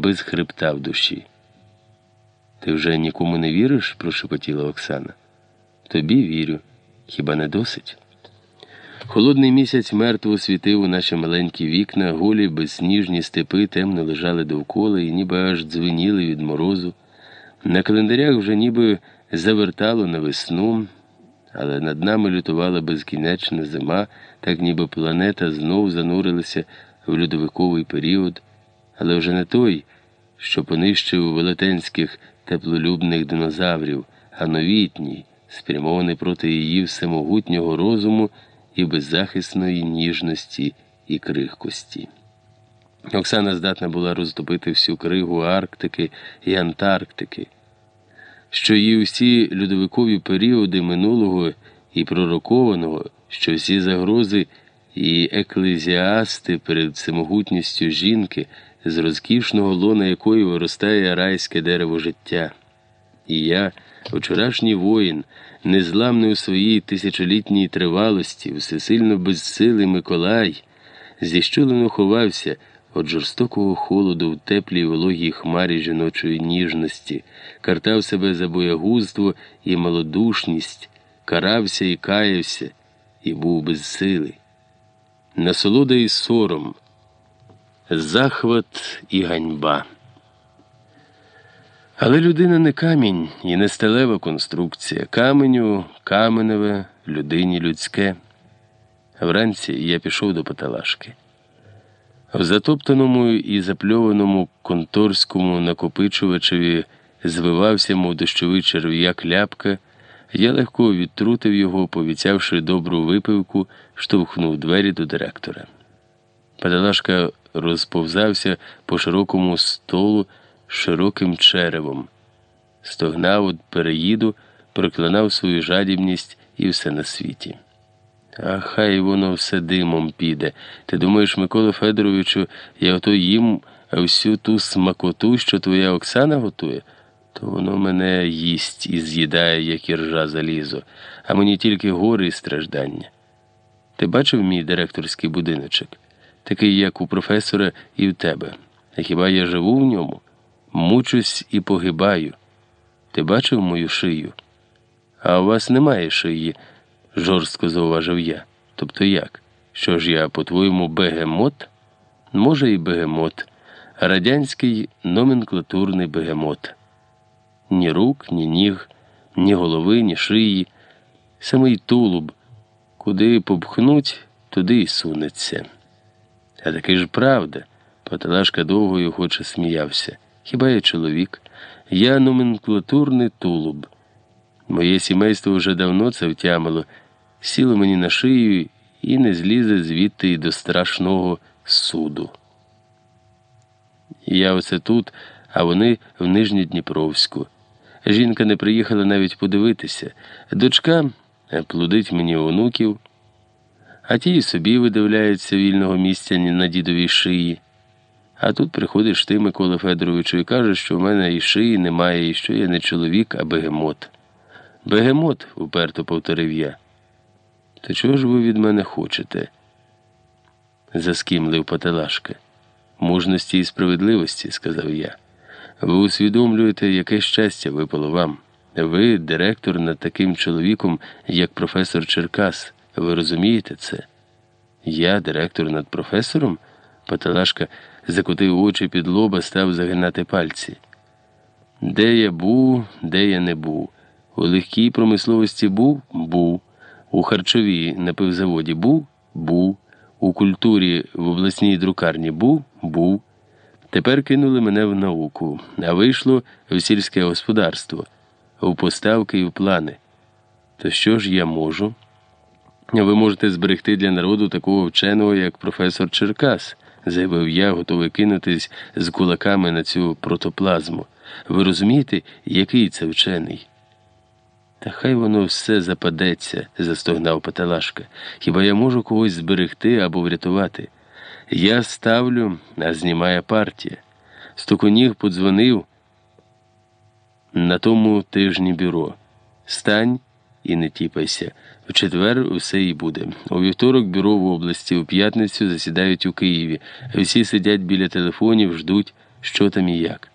без хребта в душі. Ти вже нікому не віриш? прошепотіла Оксана. Тобі вірю, хіба не досить? Холодний місяць мертво світив у наші маленькі вікна, голі безсніжні степи темно лежали довкола і ніби аж дзвеніли від морозу. На календарях вже ніби завертало на весну, але над нами лютувала безкінечна зима, так ніби планета знов занурилася в льодовиковий період, але вже не той, що понищив велетенських теплолюбних динозаврів, а новітній, спрямований проти її всемогутнього розуму і беззахисної ніжності і крихкості. Оксана здатна була розтопити всю кригу Арктики і Антарктики, що її всі льодовикові періоди минулого і пророкованого, що всі загрози і еклезіасти перед всемогутністю жінки, з розкішного лона якої виростає райське дерево життя. І я, вчорашній воїн, незламний у своїй тисячолітній тривалості, всесильно безсилий Миколай, зіщулено ховався від жорстокого холоду в теплій вологій хмарі жіночої ніжності, картав себе за боягузтво і малодушність, карався і каявся, і був безсилий. Насолода і сором, захват і ганьба. Але людина не камінь і не сталева конструкція. Каменю каменеве, людині людське. Вранці я пішов до Паталашки. В затоптаному і запльованому конторському накопичувачеві звивався, мов дощовий черв'як ляпка. Я легко відтрутив його, пообіцявши добру випивку, штовхнув двері до директора. Паталашка розповзався по широкому столу широким черевом, стогнав від переїду, проклинав свою жадібність і все на світі. А хай воно все димом піде. Ти думаєш, Микола Федоровичу, я ото їм всю ту смакоту, що твоя Оксана готує, то воно мене їсть і з'їдає, як і ржа залізо, а мені тільки гори і страждання. Ти бачив мій директорський будиночок, такий, як у професора і в тебе. А хіба я живу в ньому? Мучусь і погибаю. Ти бачив мою шию? А у вас немає шиї, жорстко зауважив я. Тобто як? Що ж я, по-твоєму, бегемот? Може, і бегемот, радянський номенклатурний бегемот. Ні рук, ні ніг, ні голови, ні шиї, самий тулуб, куди попхнуть, туди й сунеться. А таки ж правда, Паталашка довго і охоче сміявся. Хіба я чоловік? Я номенклатурний тулуб. Моє сімейство вже давно це втямило, сіло мені на шию і не злізе звідти й до страшного суду. Я оце тут, а вони в Нижньодніпровську. Жінка не приїхала навіть подивитися. Дочка плодить мені онуків, а ті й собі видивляються вільного місця на дідовій шиї. А тут приходиш ти, Микола Федоровичу, і кажеш, що в мене і шиї немає, і що я не чоловік, а бегемот. Бегемот, уперто повторив я. То чого ж ви від мене хочете? заскімлив Паталашка. Мужності і справедливості, сказав я. Ви усвідомлюєте, яке щастя випало вам. Ви директор над таким чоловіком, як професор Черкас. Ви розумієте це? Я директор над професором? Паталашка закотив очі під лоба, став загинати пальці. Де я був, де я не був. У легкій промисловості був був. У харчовій на пивзаводі був був. У культурі в обласній друкарні був був. Тепер кинули мене в науку, а вийшло в сільське господарство, в поставки і в плани. То що ж я можу? Ви можете зберегти для народу такого вченого, як професор Черкас заявив я, готовий кинутись з кулаками на цю протоплазму. Ви розумієте, який це вчений? Та хай воно все западеться, застогнав Паталашка. Хіба я можу когось зберегти або врятувати? Я ставлю, а знімає партія. Стуконіг подзвонив на тому тижні бюро. Стань і не тіпайся. В четвер усе і буде. У вівторок бюро в області, у п'ятницю засідають у Києві. Всі сидять біля телефонів, ждуть. що там і як.